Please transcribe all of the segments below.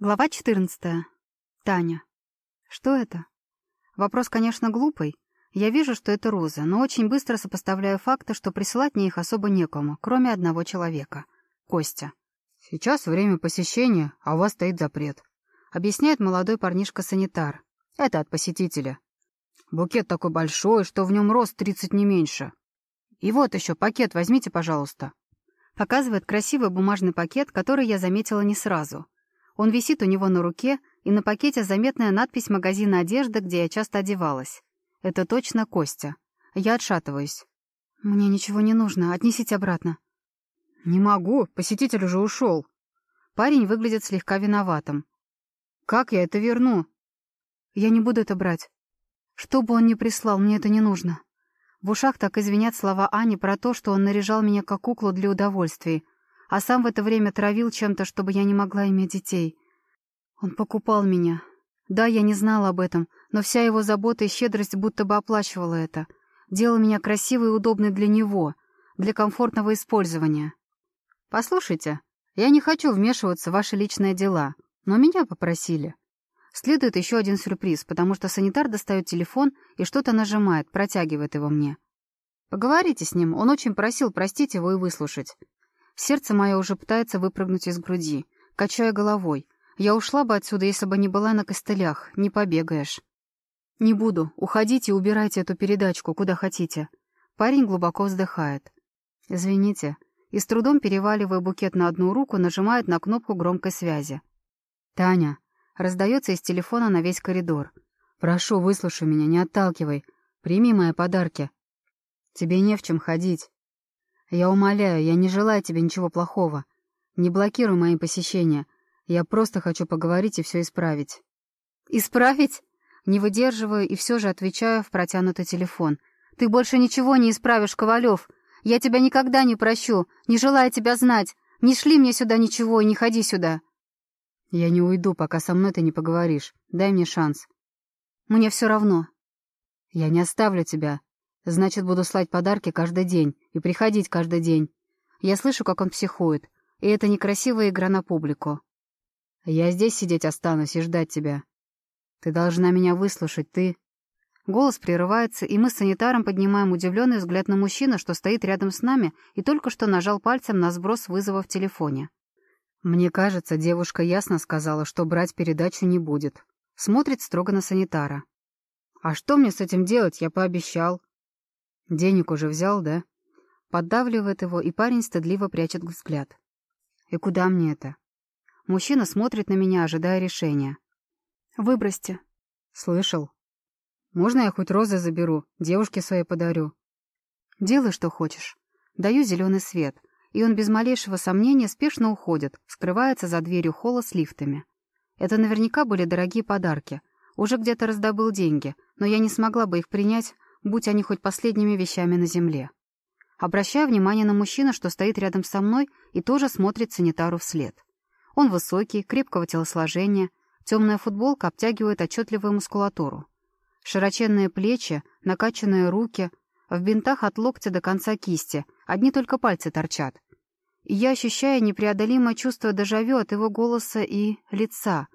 Глава 14. Таня. Что это? Вопрос, конечно, глупый. Я вижу, что это Роза, но очень быстро сопоставляю факты, что присылать мне их особо некому, кроме одного человека. Костя. «Сейчас время посещения, а у вас стоит запрет», — объясняет молодой парнишка-санитар. «Это от посетителя. Букет такой большой, что в нем рост тридцать не меньше. И вот еще пакет возьмите, пожалуйста». Показывает красивый бумажный пакет, который я заметила не сразу — он висит у него на руке, и на пакете заметная надпись магазина одежды, где я часто одевалась. Это точно Костя. Я отшатываюсь. «Мне ничего не нужно, отнесите обратно». «Не могу, посетитель уже ушел». Парень выглядит слегка виноватым. «Как я это верну?» «Я не буду это брать. Что бы он ни прислал, мне это не нужно». В ушах так извинят слова Ани про то, что он наряжал меня как куклу для удовольствий, а сам в это время травил чем-то, чтобы я не могла иметь детей. Он покупал меня. Да, я не знала об этом, но вся его забота и щедрость будто бы оплачивала это. Делала меня красивой и удобной для него, для комфортного использования. «Послушайте, я не хочу вмешиваться в ваши личные дела, но меня попросили». Следует еще один сюрприз, потому что санитар достает телефон и что-то нажимает, протягивает его мне. Поговорите с ним, он очень просил простить его и выслушать. Сердце мое уже пытается выпрыгнуть из груди, качая головой. Я ушла бы отсюда, если бы не была на костылях, не побегаешь. Не буду, уходите и убирайте эту передачку, куда хотите. Парень глубоко вздыхает. Извините. И с трудом переваливая букет на одну руку, нажимает на кнопку громкой связи. «Таня!» Раздается из телефона на весь коридор. «Прошу, выслушай меня, не отталкивай. Прими мои подарки. Тебе не в чем ходить. Я умоляю, я не желаю тебе ничего плохого. Не блокируй мои посещения. Я просто хочу поговорить и все исправить». «Исправить?» Не выдерживаю и все же отвечаю в протянутый телефон. «Ты больше ничего не исправишь, Ковалев. Я тебя никогда не прощу, не желаю тебя знать. Не шли мне сюда ничего и не ходи сюда». «Я не уйду, пока со мной ты не поговоришь. Дай мне шанс». «Мне все равно». «Я не оставлю тебя. Значит, буду слать подарки каждый день и приходить каждый день. Я слышу, как он психует, и это некрасивая игра на публику. Я здесь сидеть останусь и ждать тебя. Ты должна меня выслушать, ты...» Голос прерывается, и мы с санитаром поднимаем удивленный взгляд на мужчину, что стоит рядом с нами и только что нажал пальцем на сброс вызова в телефоне. Мне кажется, девушка ясно сказала, что брать передачу не будет. Смотрит строго на санитара. «А что мне с этим делать? Я пообещал. «Денег уже взял, да?» Поддавливает его, и парень стыдливо прячет взгляд. «И куда мне это?» Мужчина смотрит на меня, ожидая решения. «Выбросьте». «Слышал? Можно я хоть розы заберу, девушке своей подарю?» «Делай, что хочешь». Даю зеленый свет, и он без малейшего сомнения спешно уходит, скрывается за дверью холла с лифтами. Это наверняка были дорогие подарки. Уже где-то раздобыл деньги, но я не смогла бы их принять, будь они хоть последними вещами на земле. Обращаю внимание на мужчину, что стоит рядом со мной и тоже смотрит санитару вслед. Он высокий, крепкого телосложения, темная футболка обтягивает отчетливую мускулатуру. Широченные плечи, накачанные руки, в бинтах от локтя до конца кисти, одни только пальцы торчат. И я ощущаю непреодолимое чувство дежавю от его голоса и лица.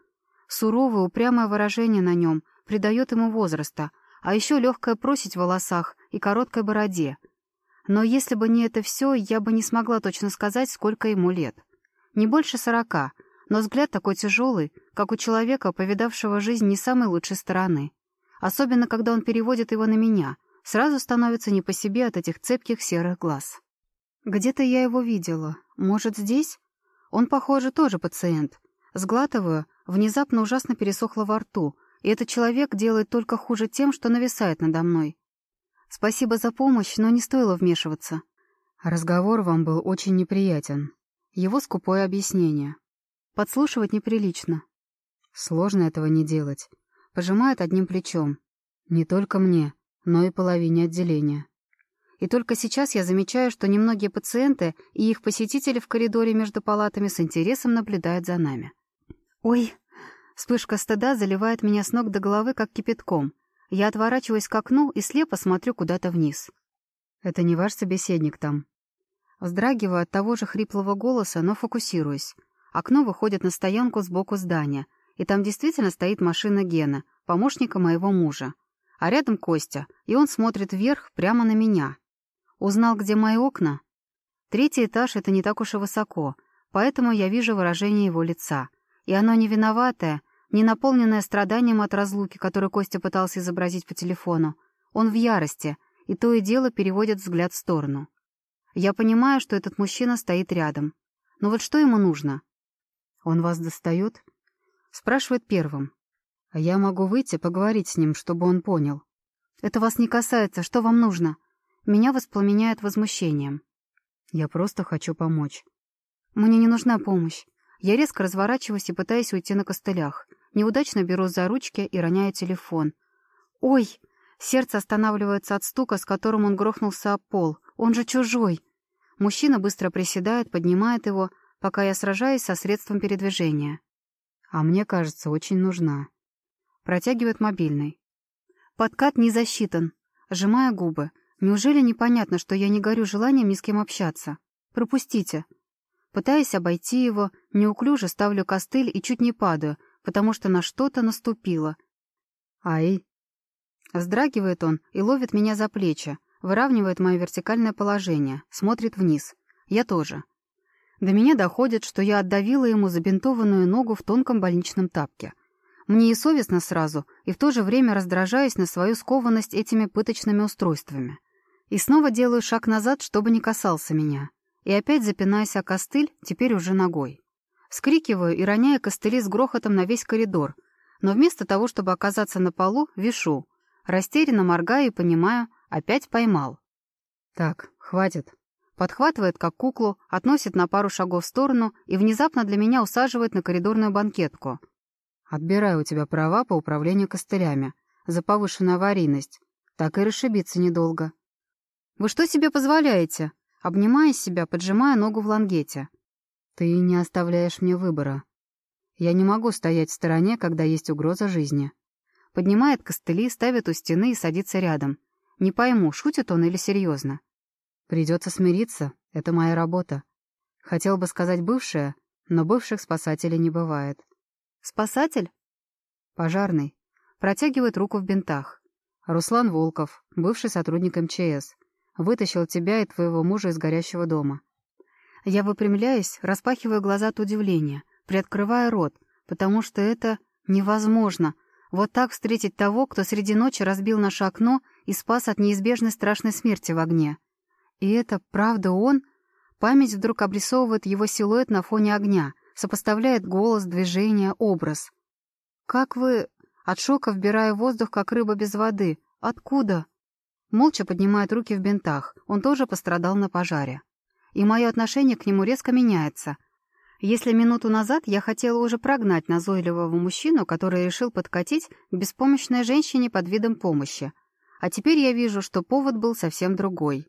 Суровое, упрямое выражение на нем придает ему возраста — а еще легкая просить в волосах и короткой бороде. Но если бы не это все, я бы не смогла точно сказать, сколько ему лет. Не больше сорока, но взгляд такой тяжелый, как у человека, повидавшего жизнь не самой лучшей стороны. Особенно, когда он переводит его на меня, сразу становится не по себе от этих цепких серых глаз. Где-то я его видела. Может, здесь? Он, похоже, тоже пациент. Сглатываю, внезапно ужасно пересохло во рту, и этот человек делает только хуже тем, что нависает надо мной. Спасибо за помощь, но не стоило вмешиваться. Разговор вам был очень неприятен. Его скупое объяснение. Подслушивать неприлично. Сложно этого не делать. Пожимает одним плечом. Не только мне, но и половине отделения. И только сейчас я замечаю, что немногие пациенты и их посетители в коридоре между палатами с интересом наблюдают за нами. «Ой!» Вспышка стыда заливает меня с ног до головы, как кипятком. Я отворачиваюсь к окну и слепо смотрю куда-то вниз. «Это не ваш собеседник там». Вздрагиваю от того же хриплого голоса, но фокусируюсь. Окно выходит на стоянку сбоку здания, и там действительно стоит машина Гена, помощника моего мужа. А рядом Костя, и он смотрит вверх прямо на меня. Узнал, где мои окна? Третий этаж — это не так уж и высоко, поэтому я вижу выражение его лица. И оно не виноватое, не наполненное страданием от разлуки, которую Костя пытался изобразить по телефону. Он в ярости, и то и дело переводит взгляд в сторону. Я понимаю, что этот мужчина стоит рядом. Но вот что ему нужно? «Он вас достает?» Спрашивает первым. А я могу выйти, поговорить с ним, чтобы он понял. «Это вас не касается. Что вам нужно?» Меня воспламеняет возмущением. Я просто хочу помочь. Мне не нужна помощь. Я резко разворачиваюсь и пытаюсь уйти на костылях. Неудачно беру за ручки и роняю телефон. «Ой!» Сердце останавливается от стука, с которым он грохнулся об пол. «Он же чужой!» Мужчина быстро приседает, поднимает его, пока я сражаюсь со средством передвижения. А мне кажется, очень нужна. Протягивает мобильный. Подкат не засчитан. Сжимая губы. Неужели непонятно, что я не горю желанием ни с кем общаться? Пропустите. Пытаясь обойти его, неуклюже ставлю костыль и чуть не падаю, потому что на что-то наступило. «Ай!» Вздрагивает он и ловит меня за плечи, выравнивает мое вертикальное положение, смотрит вниз. Я тоже. До меня доходит, что я отдавила ему забинтованную ногу в тонком больничном тапке. Мне и совестно сразу, и в то же время раздражаюсь на свою скованность этими пыточными устройствами. И снова делаю шаг назад, чтобы не касался меня. И опять запинаюсь о костыль, теперь уже ногой. Скрикиваю и роняю костыли с грохотом на весь коридор, но вместо того, чтобы оказаться на полу, вишу. Растерянно моргаю и понимаю, опять поймал. Так, хватит. Подхватывает, как куклу, относит на пару шагов в сторону и внезапно для меня усаживает на коридорную банкетку. Отбираю у тебя права по управлению костылями за повышенную аварийность. Так и расшибиться недолго. «Вы что себе позволяете?» Обнимая себя, поджимая ногу в лангете. «Ты не оставляешь мне выбора. Я не могу стоять в стороне, когда есть угроза жизни». Поднимает костыли, ставит у стены и садится рядом. Не пойму, шутит он или серьезно. Придется смириться, это моя работа. Хотел бы сказать бывшая, но бывших спасателей не бывает. Спасатель? Пожарный. Протягивает руку в бинтах. Руслан Волков, бывший сотрудник МЧС. Вытащил тебя и твоего мужа из горящего дома. Я выпрямляюсь, распахиваю глаза от удивления, приоткрывая рот, потому что это невозможно. Вот так встретить того, кто среди ночи разбил наше окно и спас от неизбежной страшной смерти в огне. И это правда он? Память вдруг обрисовывает его силуэт на фоне огня, сопоставляет голос, движение, образ. «Как вы...» От шока вбирая воздух, как рыба без воды. «Откуда?» Молча поднимает руки в бинтах. Он тоже пострадал на пожаре. И мое отношение к нему резко меняется. Если минуту назад я хотела уже прогнать назойливого мужчину, который решил подкатить к беспомощной женщине под видом помощи. А теперь я вижу, что повод был совсем другой.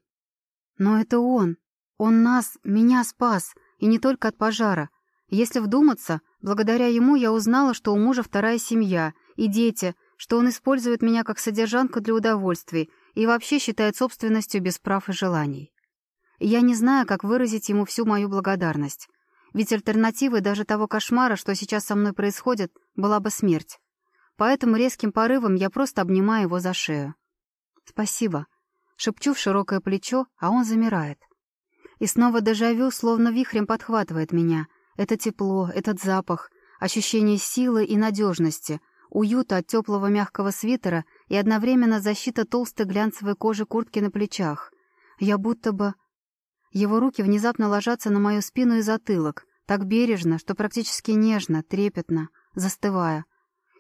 Но это он. Он нас, меня спас. И не только от пожара. Если вдуматься, благодаря ему я узнала, что у мужа вторая семья и дети, что он использует меня как содержанку для удовольствий, и вообще считает собственностью без прав и желаний. Я не знаю, как выразить ему всю мою благодарность. Ведь альтернативой даже того кошмара, что сейчас со мной происходит, была бы смерть. Поэтому резким порывом я просто обнимаю его за шею. «Спасибо», — шепчу в широкое плечо, а он замирает. И снова дежавю словно вихрем подхватывает меня. Это тепло, этот запах, ощущение силы и надежности — уюта от теплого мягкого свитера и одновременно защита толстой глянцевой кожи куртки на плечах. Я будто бы... Его руки внезапно ложатся на мою спину и затылок, так бережно, что практически нежно, трепетно, застывая.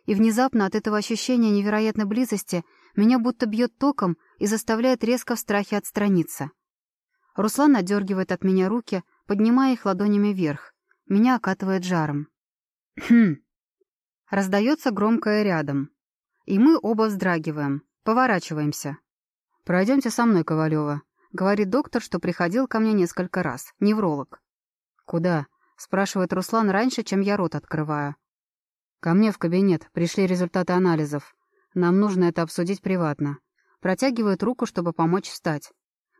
И внезапно от этого ощущения невероятной близости меня будто бьет током и заставляет резко в страхе отстраниться. Руслан отдергивает от меня руки, поднимая их ладонями вверх. Меня окатывает жаром. «Хм!» Раздается громкое рядом. И мы оба вздрагиваем, поворачиваемся. «Пройдемте со мной, Ковалева», — говорит доктор, что приходил ко мне несколько раз, невролог. «Куда?» — спрашивает Руслан раньше, чем я рот открываю. «Ко мне в кабинет, пришли результаты анализов. Нам нужно это обсудить приватно». Протягивает руку, чтобы помочь встать.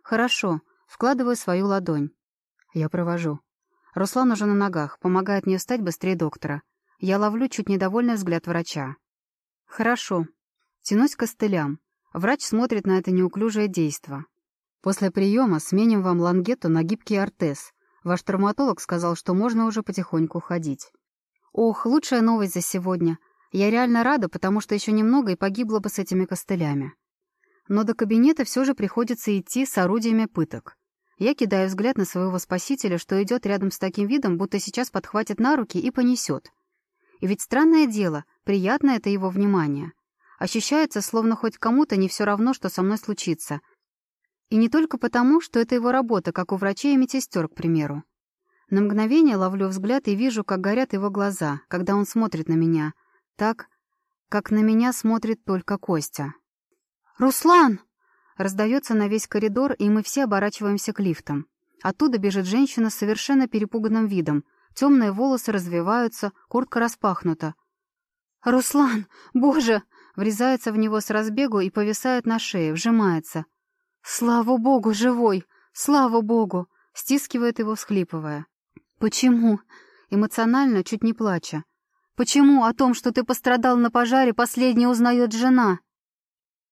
«Хорошо», — вкладываю свою ладонь. Я провожу. Руслан уже на ногах, помогает мне встать быстрее доктора. Я ловлю чуть недовольный взгляд врача. «Хорошо». Тянусь к костылям. Врач смотрит на это неуклюжее действо. «После приема сменим вам лангету на гибкий ортез. Ваш травматолог сказал, что можно уже потихоньку ходить». «Ох, лучшая новость за сегодня. Я реально рада, потому что еще немного и погибла бы с этими костылями. Но до кабинета все же приходится идти с орудиями пыток. Я кидаю взгляд на своего спасителя, что идет рядом с таким видом, будто сейчас подхватит на руки и понесет. И ведь странное дело, приятно это его внимание. Ощущается, словно хоть кому-то не все равно, что со мной случится. И не только потому, что это его работа, как у врачей и медсестер, к примеру. На мгновение ловлю взгляд и вижу, как горят его глаза, когда он смотрит на меня — так, как на меня смотрит только Костя. «Руслан!» Раздается на весь коридор, и мы все оборачиваемся к лифтам. Оттуда бежит женщина с совершенно перепуганным видом. Темные волосы развиваются, куртка распахнута. «Руслан! Боже!» Врезается в него с разбегу и повисает на шее, вжимается. «Слава богу, живой! Слава богу!» Стискивает его, всхлипывая. «Почему?» Эмоционально, чуть не плача. Почему о том, что ты пострадал на пожаре, последнее узнает жена?